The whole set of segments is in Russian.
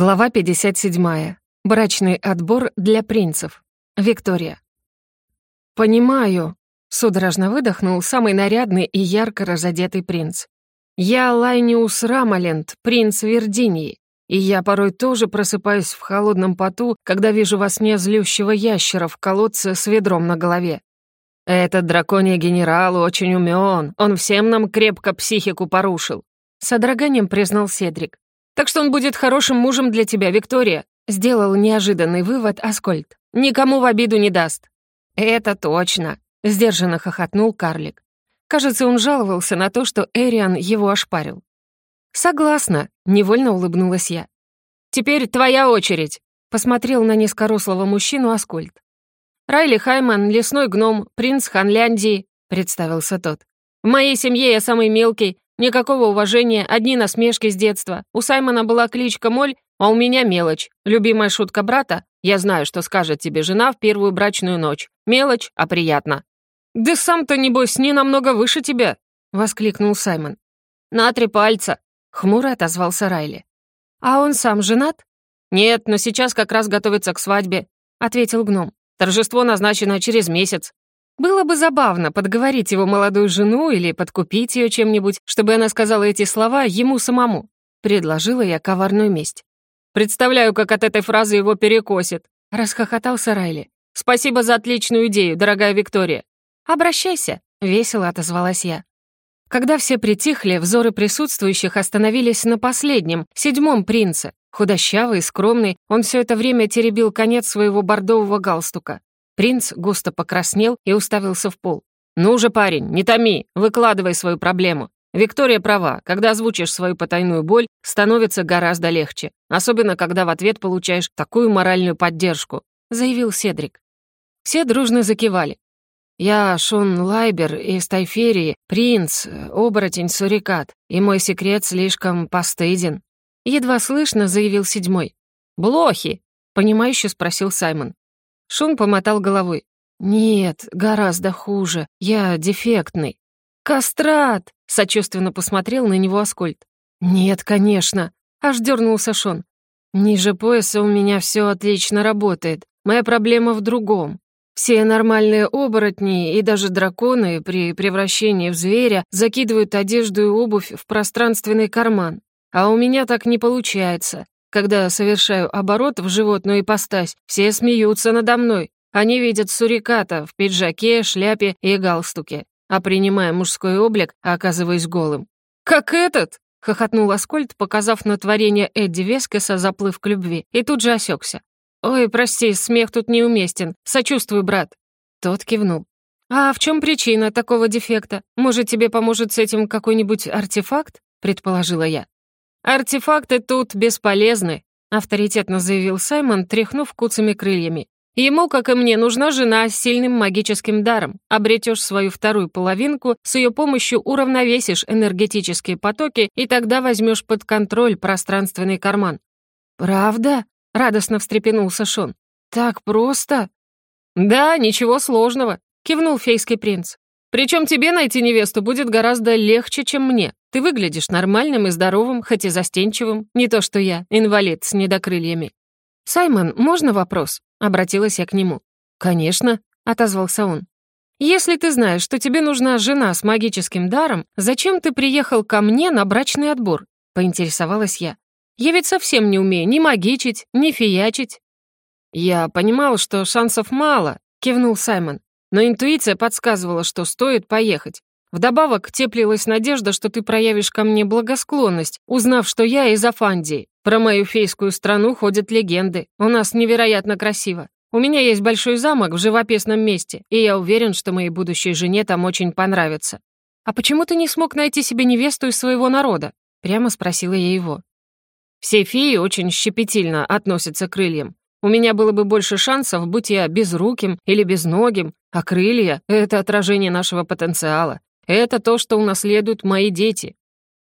Глава 57. Брачный отбор для принцев. Виктория. «Понимаю», — судорожно выдохнул самый нарядный и ярко разодетый принц. «Я Лайниус Рамаленд, принц Вердинии, и я порой тоже просыпаюсь в холодном поту, когда вижу во сне злющего ящера в колодце с ведром на голове. Этот драконий генерал очень умен, он всем нам крепко психику порушил», — с одраганием признал Седрик. Так что он будет хорошим мужем для тебя, Виктория», — сделал неожиданный вывод Аскольд. «Никому в обиду не даст». «Это точно», — сдержанно хохотнул карлик. Кажется, он жаловался на то, что Эриан его ошпарил. «Согласна», — невольно улыбнулась я. «Теперь твоя очередь», — посмотрел на низкорослого мужчину Аскольд. «Райли Хайман, лесной гном, принц Ханляндии», — представился тот. «В моей семье я самый мелкий, Никакого уважения, одни насмешки с детства. У Саймона была кличка Моль, а у меня мелочь. Любимая шутка брата? Я знаю, что скажет тебе жена в первую брачную ночь. Мелочь, а приятно. «Да сам-то, небось, не намного выше тебя!» — воскликнул Саймон. «На три пальца!» — хмуро отозвался Райли. «А он сам женат?» «Нет, но сейчас как раз готовится к свадьбе», — ответил гном. «Торжество назначено через месяц. Было бы забавно подговорить его молодую жену или подкупить ее чем-нибудь, чтобы она сказала эти слова ему самому. Предложила я коварную месть. «Представляю, как от этой фразы его перекосит», — расхохотался Райли. «Спасибо за отличную идею, дорогая Виктория». «Обращайся», — весело отозвалась я. Когда все притихли, взоры присутствующих остановились на последнем, седьмом принце. Худощавый, скромный, он все это время теребил конец своего бордового галстука. Принц густо покраснел и уставился в пол. «Ну же, парень, не томи, выкладывай свою проблему. Виктория права, когда озвучишь свою потайную боль, становится гораздо легче, особенно когда в ответ получаешь такую моральную поддержку», заявил Седрик. Все дружно закивали. «Я Шон Лайбер из Тайферии, принц, оборотень Сурикат, и мой секрет слишком постыден», едва слышно заявил седьмой. «Блохи?» — понимающе спросил Саймон. Шун помотал головой. «Нет, гораздо хуже. Я дефектный». «Кастрат!» — сочувственно посмотрел на него Аскольд. «Нет, конечно», — аж дернулся Шон. «Ниже пояса у меня все отлично работает. Моя проблема в другом. Все нормальные оборотни и даже драконы при превращении в зверя закидывают одежду и обувь в пространственный карман. А у меня так не получается. Когда совершаю оборот в животную ипостась, все смеются надо мной. Они видят суриката в пиджаке, шляпе и галстуке, а принимая мужской облик, оказываюсь голым. «Как этот?» — хохотнул Аскольд, показав на творение Эдди Вескеса заплыв к любви, и тут же осекся. «Ой, прости, смех тут неуместен. Сочувствую, брат». Тот кивнул. «А в чем причина такого дефекта? Может, тебе поможет с этим какой-нибудь артефакт?» — предположила я. «Артефакты тут бесполезны», — авторитетно заявил Саймон, тряхнув куцами крыльями. «Ему, как и мне, нужна жена с сильным магическим даром. Обретешь свою вторую половинку, с ее помощью уравновесишь энергетические потоки, и тогда возьмешь под контроль пространственный карман». «Правда?» — радостно встрепенулся Шон. «Так просто?» «Да, ничего сложного», — кивнул фейский принц. Причем тебе найти невесту будет гораздо легче, чем мне. Ты выглядишь нормальным и здоровым, хоть и застенчивым. Не то что я, инвалид с недокрыльями. «Саймон, можно вопрос?» — обратилась я к нему. «Конечно», — отозвался он. «Если ты знаешь, что тебе нужна жена с магическим даром, зачем ты приехал ко мне на брачный отбор?» — поинтересовалась я. «Я ведь совсем не умею ни магичить, ни фиячить». «Я понимал, что шансов мало», — кивнул Саймон. Но интуиция подсказывала, что стоит поехать. Вдобавок теплилась надежда, что ты проявишь ко мне благосклонность, узнав, что я из Афандии. Про мою фейскую страну ходят легенды. У нас невероятно красиво. У меня есть большой замок в живописном месте, и я уверен, что моей будущей жене там очень понравится. «А почему ты не смог найти себе невесту из своего народа?» Прямо спросила я его. Все феи очень щепетильно относятся к крыльям. У меня было бы больше шансов, будь я безруким или безногим, а крылья — это отражение нашего потенциала. Это то, что унаследуют мои дети.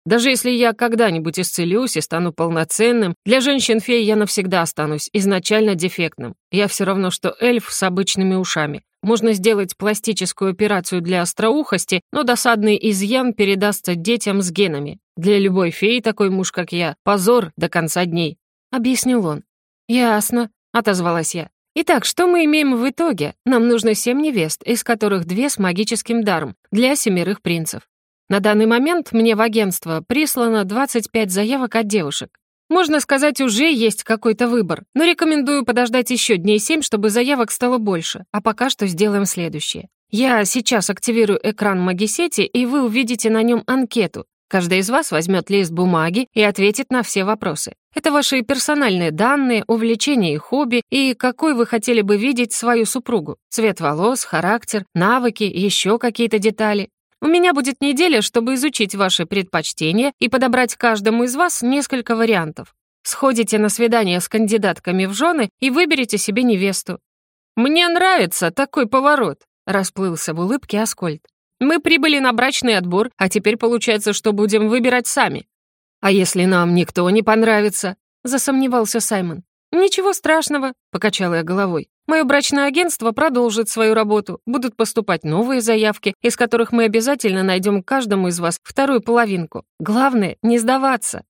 Даже если я когда-нибудь исцелюсь и стану полноценным, для женщин-фей я навсегда останусь изначально дефектным. Я все равно, что эльф с обычными ушами. Можно сделать пластическую операцию для остроухости, но досадный изъян передастся детям с генами. Для любой феи такой муж, как я, позор до конца дней. — объяснил он. «Ясно», — отозвалась я. «Итак, что мы имеем в итоге? Нам нужно семь невест, из которых две с магическим даром, для семерых принцев. На данный момент мне в агентство прислано 25 заявок от девушек. Можно сказать, уже есть какой-то выбор, но рекомендую подождать еще дней семь, чтобы заявок стало больше, а пока что сделаем следующее. Я сейчас активирую экран магисети, и вы увидите на нем анкету. Каждый из вас возьмет лист бумаги и ответит на все вопросы. Это ваши персональные данные, увлечения и хобби, и какой вы хотели бы видеть свою супругу. Цвет волос, характер, навыки, еще какие-то детали. У меня будет неделя, чтобы изучить ваши предпочтения и подобрать каждому из вас несколько вариантов. Сходите на свидание с кандидатками в жены и выберите себе невесту. «Мне нравится такой поворот», — расплылся в улыбке Аскольд. «Мы прибыли на брачный отбор, а теперь получается, что будем выбирать сами». «А если нам никто не понравится?» — засомневался Саймон. «Ничего страшного», — покачала я головой. «Мое брачное агентство продолжит свою работу. Будут поступать новые заявки, из которых мы обязательно найдем каждому из вас вторую половинку. Главное — не сдаваться».